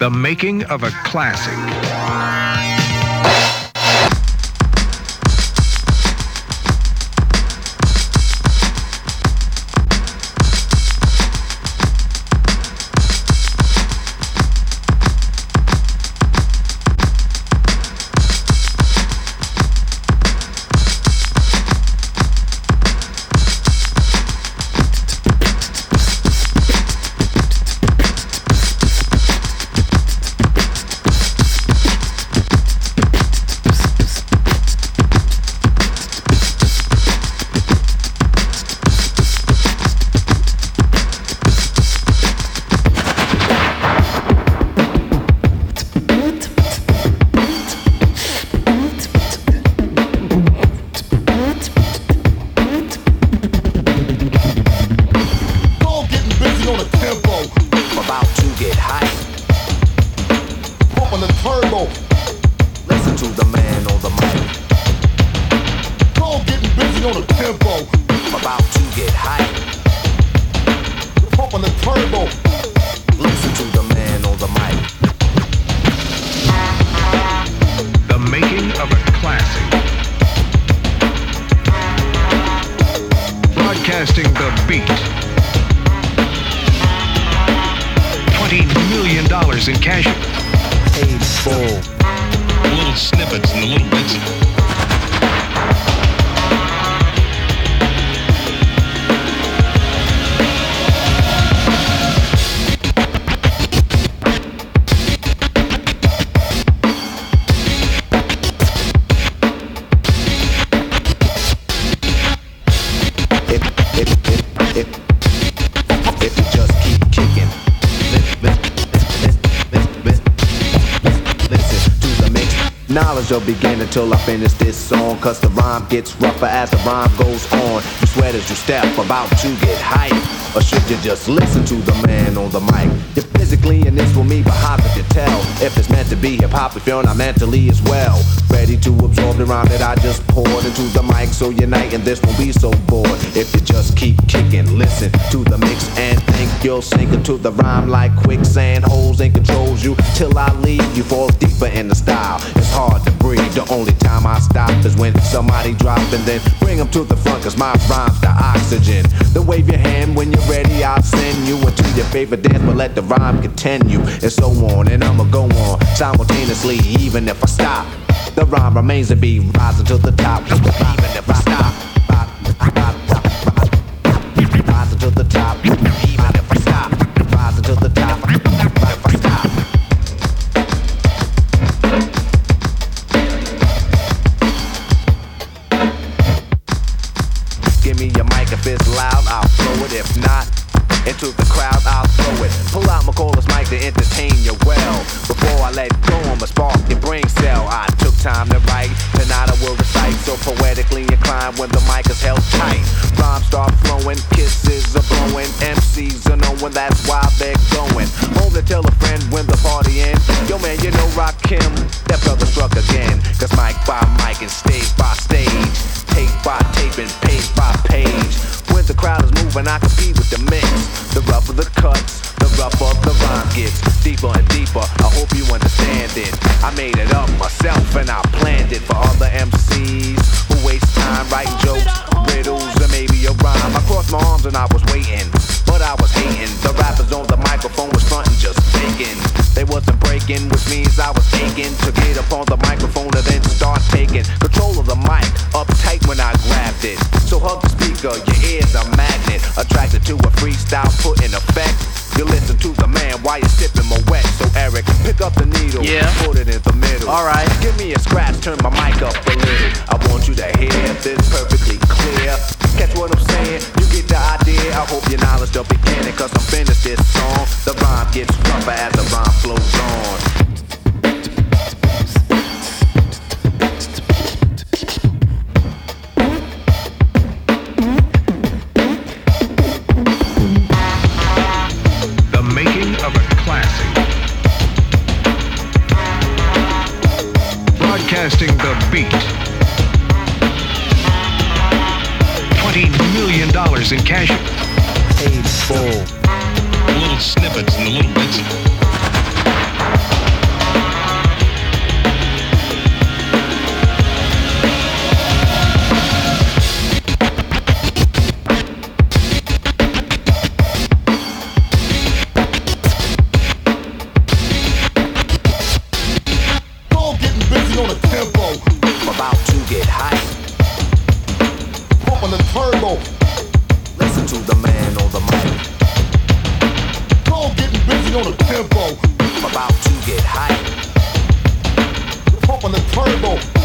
The making of a classic. About to get hype. Pumping the turbo. Listen to the man on the mic. Dog getting busy on the tempo. About to get hype. Pumping the turbo. Listen to the man on the mic. The making of a classic. Broadcasting the beat. Million in cash. Paid full. Will begin until I finish this song. Cause the rhyme gets rougher as the rhyme goes on. You sweat as you step, about to get hype. Or should you just listen to the man on the mic? You're physically in this with me, but how could you tell? If it's meant to be hip hop, if you're not mentally as well. Ready to absorb the rhyme that I just poured into the mic. So unite and this won't be so bored. If you just keep kicking, listen to the mix and think you'll sink into the rhyme like quicksand. Holes and controls you till I leave. You fall deeper in the style. I stop is when somebody drop and then bring them to the front. Cause my rhyme's the oxygen. Then wave your hand when you're ready. I'll send you into your favorite dance, but let the rhyme continue. And so on. And I'ma go on simultaneously, even if I stop. The rhyme remains to be rising to the top. Even if I stop. Me your mic if it's loud, I'll throw it. If not, into the crowd, I'll throw it. Pull out McCall's mic to entertain you well. Before I let go, I'ma spark your brain cell. I took time to write, tonight I will recite. So poetically inclined when the mic is held tight. Rhymes start flowing, kisses are blowing. MCs are knowing that's why they're going. I made it up myself and I planned it for Yeah. put it in the middle. Alright. Give me a scratch, turn my mic up a little. I want you to hear this perfectly clear. Catch what I'm saying? You get the idea. I hope your knowledge don't begin it, cause I'm finished this song. The rhyme gets rougher as in cash. Paid full. Little snippets and the little bits. to the man on the mic. call, getting busy on the tempo. I'm about to get hype. Pump on the turbo.